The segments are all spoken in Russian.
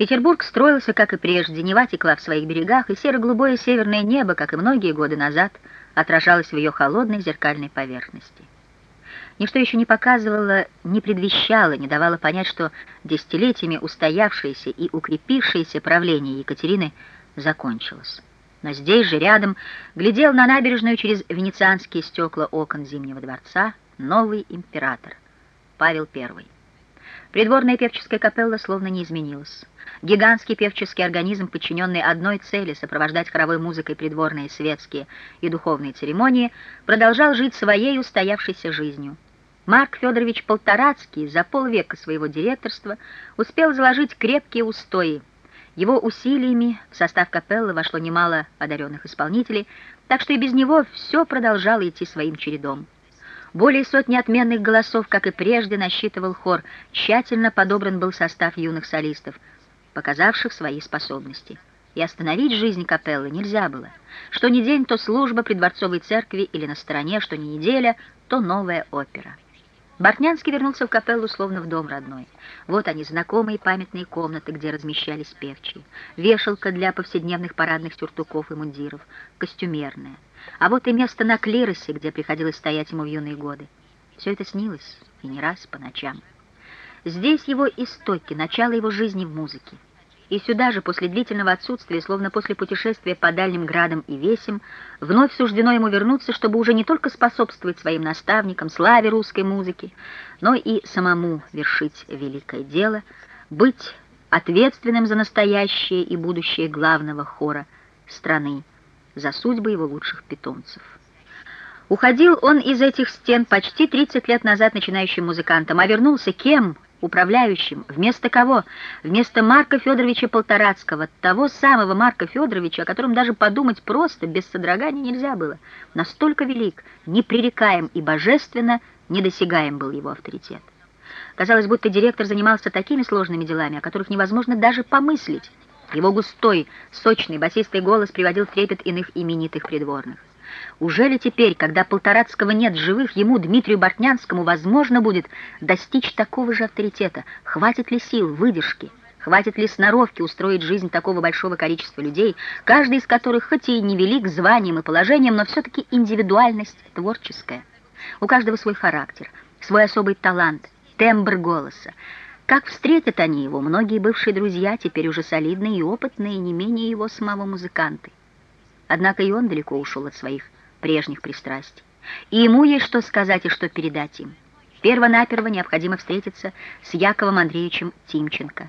Петербург строился, как и прежде, Нева текла в своих берегах, и серо-голубое северное небо, как и многие годы назад, отражалось в ее холодной зеркальной поверхности. Ничто еще не показывало, не предвещало, не давало понять, что десятилетиями устоявшееся и укрепившееся правление Екатерины закончилось. Но здесь же, рядом, глядел на набережную через венецианские стекла окон Зимнего дворца новый император, Павел I. Придворная певческая капелла словно не изменилась. Гигантский певческий организм, подчиненный одной цели — сопровождать хоровой музыкой придворные светские и духовные церемонии, продолжал жить своей устоявшейся жизнью. Марк Федорович Полторацкий за полвека своего директорства успел заложить крепкие устои. Его усилиями в состав капеллы вошло немало одаренных исполнителей, так что и без него все продолжало идти своим чередом. Более сотни отменных голосов, как и прежде, насчитывал хор. Тщательно подобран был состав юных солистов, показавших свои способности. И остановить жизнь капеллы нельзя было. Что ни день, то служба при дворцовой церкви или на стороне, что ни неделя, то новая опера. Бортнянский вернулся в капеллу словно в дом родной. Вот они, знакомые памятные комнаты, где размещались певчие. Вешалка для повседневных парадных сюртуков и мундиров, костюмерная. А вот и место на клиросе, где приходилось стоять ему в юные годы. Все это снилось, и не раз по ночам. Здесь его истоки, начало его жизни в музыке. И сюда же, после длительного отсутствия, словно после путешествия по дальним градам и весям, вновь суждено ему вернуться, чтобы уже не только способствовать своим наставникам, славе русской музыки, но и самому вершить великое дело, быть ответственным за настоящее и будущее главного хора страны, за судьбы его лучших питомцев. Уходил он из этих стен почти 30 лет назад начинающим музыкантом, а вернулся кем – управляющим. Вместо кого? Вместо Марка Федоровича Полторацкого, того самого Марка Федоровича, о котором даже подумать просто, без содрогания нельзя было. Настолько велик, непререкаем и божественно недосягаем был его авторитет. Казалось, будто директор занимался такими сложными делами, о которых невозможно даже помыслить. Его густой, сочный, басистый голос приводил трепет иных именитых придворных. Уже ли теперь, когда Полторацкого нет живых, ему, Дмитрию Бортнянскому, возможно будет достичь такого же авторитета? Хватит ли сил, выдержки? Хватит ли сноровки устроить жизнь такого большого количества людей, каждый из которых, хоть и невелик званием и положением, но все-таки индивидуальность творческая? У каждого свой характер, свой особый талант, тембр голоса. Как встретят они его, многие бывшие друзья, теперь уже солидные и опытные, не менее его самого музыканты. Однако и он далеко ушел от своих прежних пристрастий. И ему есть что сказать и что передать им. Первонаперво необходимо встретиться с Яковом Андреевичем Тимченко.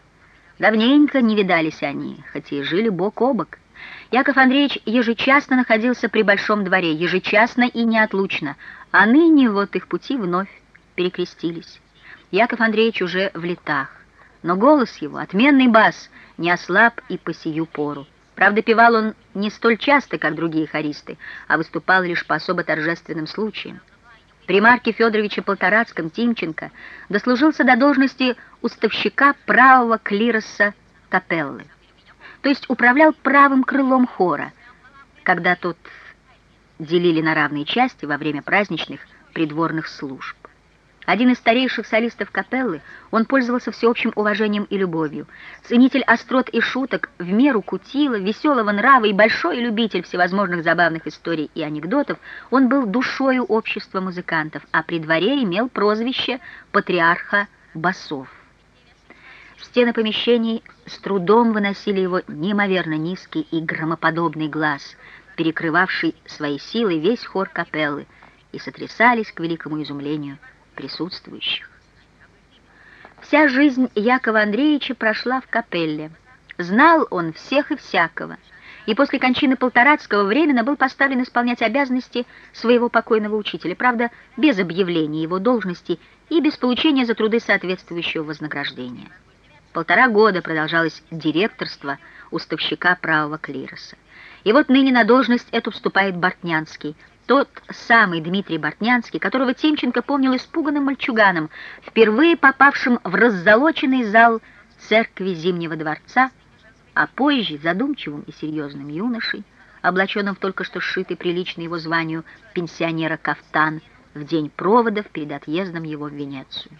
Давненько не видались они, хоть и жили бок о бок. Яков Андреевич ежечасно находился при Большом дворе, ежечасно и неотлучно, а ныне вот их пути вновь перекрестились. Яков Андреевич уже в летах, но голос его, отменный бас, не ослаб и по сию пору. Правда, певал он не столь часто, как другие хористы, а выступал лишь по особо торжественным случаям. При Марке Федоровиче Полторацком Тимченко дослужился до должности уставщика правого клироса капеллы, то есть управлял правым крылом хора, когда тот делили на равные части во время праздничных придворных служб. Один из старейших солистов капеллы, он пользовался всеобщим уважением и любовью. Ценитель острот и шуток, в меру кутила, веселого нрава и большой любитель всевозможных забавных историй и анекдотов, он был душою общества музыкантов, а при дворе имел прозвище патриарха басов. Стены помещений с трудом выносили его неимоверно низкий и громоподобный глаз, перекрывавший своей силой весь хор капеллы, и сотрясались к великому изумлению присутствующих. Вся жизнь Якова Андреевича прошла в капелле. Знал он всех и всякого, и после кончины Полторацкого временно был поставлен исполнять обязанности своего покойного учителя, правда, без объявления его должности и без получения за труды соответствующего вознаграждения. Полтора года продолжалось директорство уставщика правого клироса. И вот ныне на должность эту вступает Бортнянский – тот самый Дмитрий Бортнянский, которого Тимченко помнил испуганным мальчуганом, впервые попавшим в раззолоченный зал церкви Зимнего дворца, а позже задумчивым и серьезным юношей, облаченным в только что сшитый приличный его званию пенсионера кафтан в день проводов перед отъездом его в Венецию.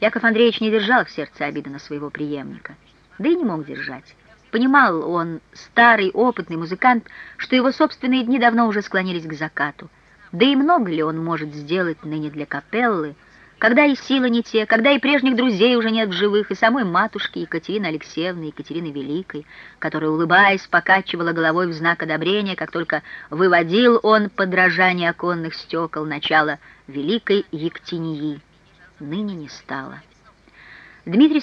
Яков Андреевич не держал в сердце обиды на своего преемника. да и не мог держать. Понимал он, старый опытный музыкант, что его собственные дни давно уже склонились к закату. Да и много ли он может сделать ныне для капеллы, когда и силы не те, когда и прежних друзей уже нет в живых, и самой матушки Екатерины Алексеевны, Екатерины Великой, которая, улыбаясь, покачивала головой в знак одобрения, как только выводил он подражание оконных стекол начала Великой Ектинии. Ныне не стало. Дмитрий